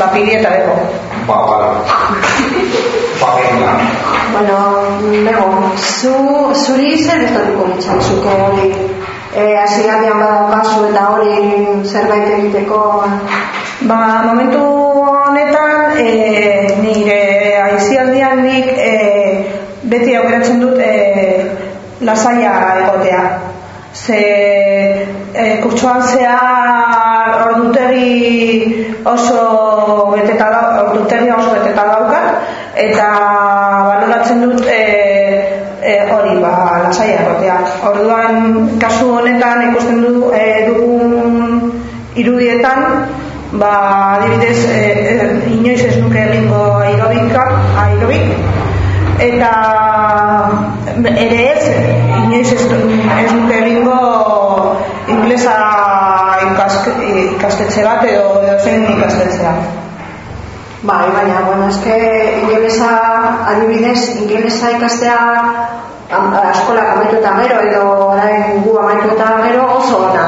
ba, pili eta bego. Ba, bale. Ba, venga. Bueno, bego, zu, zuri zer estatuko litzazuke hori? E, Azigarrian badaukazu eta hori zerbait egiteko Ba, momentu honetan, e, nire aizialdian nik e, beti aukeratzen dut e, lasaia egotea. Ze e, kurtsuan zehar ordutegi oso beteta da, ordutegi oso beteta daukat, eta baloratzen dut e, e, hori, ba, lasaia egotea. Orduan, kasu honetan ikusten du, e, dugun irudietan, ba, adibidez, e, e, inoiz ez nuke egingo aerobika, aerobik, eta ere ez, inoiz ez, ez nuke egingo inglesa ikaske, ikastetxe bat edo, zein ikastetxe bat. Bai, baina, bueno, eske ingelesa, adibidez, ingelesa ikastea am- eskola amaitu eta gero, edo orain gu amaitu eta gero oso ona,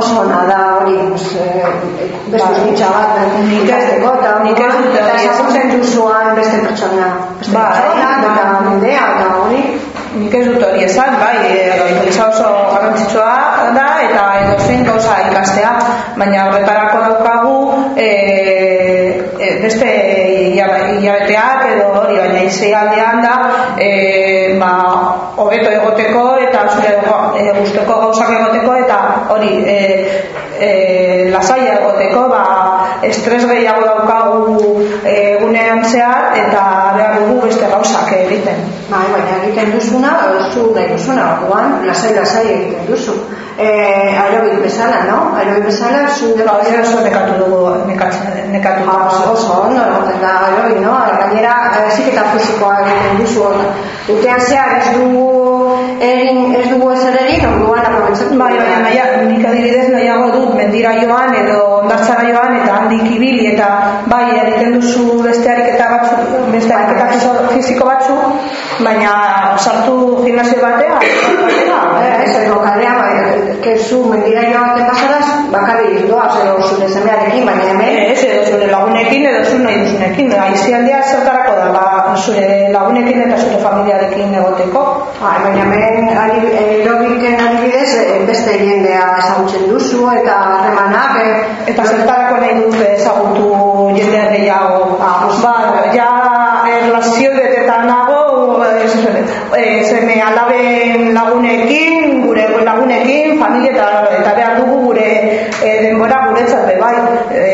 oso ona da hori, eh, beste hizkuntza bat ikasteko, eta nik ez dut eta hori ezagutzen duzuan beste pertsona, beste pertsona, eta mendea, eta hori, Nik ez dut hori esan, bai, e, ingelesa oso garrantzitsua da eta edozein gauza ikastea, baina horretarako daukagu e, e, beste hilabe- hilabeteak edo hori, baina izeialdean da e, ba, hobeto egoteko eta zure e, gustoko gauzak egoteko eta hori e, e, lasaia egoteko ba, estres gehiago daukagu egunean zehar eta behar dugu beste gauzak egiten. bai, baina egiten duzuna, zu nahi duzuna, orduan, lasai-lasai egiten duzu. Eh, aerobik bezala, no? Aerobik bezala, zu Ba, hori oso nekatu dugu, nekatzen, nekatu Ah, oso, oso ondo ematen da hori, no? Gainera, heziketa fisikoa egiten duzu. Urtean zehar ez dugu egin, ez dugu ezer egin, orduan aprobetxatu. Bai, baina naia, nik adibidez dut mendira joan edo ondartzara joan eta handik ibili eta bai egiten duzu beste ariketa batzu, beste ariketa fisiko batzu, baina sartu gimnasio batea, batera, Eh, ez edo kalean, bai, kezu mendira joaten pasaraz, bakarrik doaz edo zure semearekin, baina hemen, Ez, edo zure lagunekin edo zu nahi duzunekin. Aizialdia ba, zure lagunekin eta zure familiarekin egoteko. bai, baina hemen aerobiken adibidez, eh, beste jendea ezagutzen duzu eta harremanak, eh, Eta zertarako nahi dute ezagutu jende gehiago. Ba, ja erlazio beteta nago, ez, ez, seme alaben lagunekin, gure lagunekin, familia eta, eta behar dugu gure e, denbora guretzat be bai. E,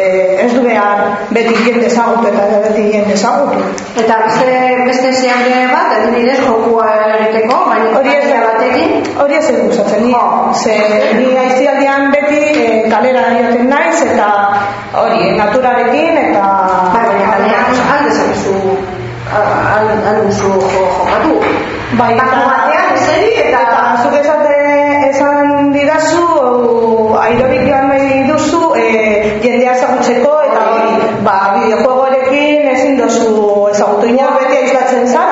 ez du behar beti jende ezagutu eta beti jende ezagutu. Eta beste, beste zeharre bat, adibidez, jokua egiteko, baina Hori ez batekin, Hori ez dut gustatzen, ni, ze, ni aizialdian beti e, kalera joaten naiz eta hori, naturarekin eta... bai, baina kalean alde zakezu, al, al duzu jo- jokatu. Bai, eta pensar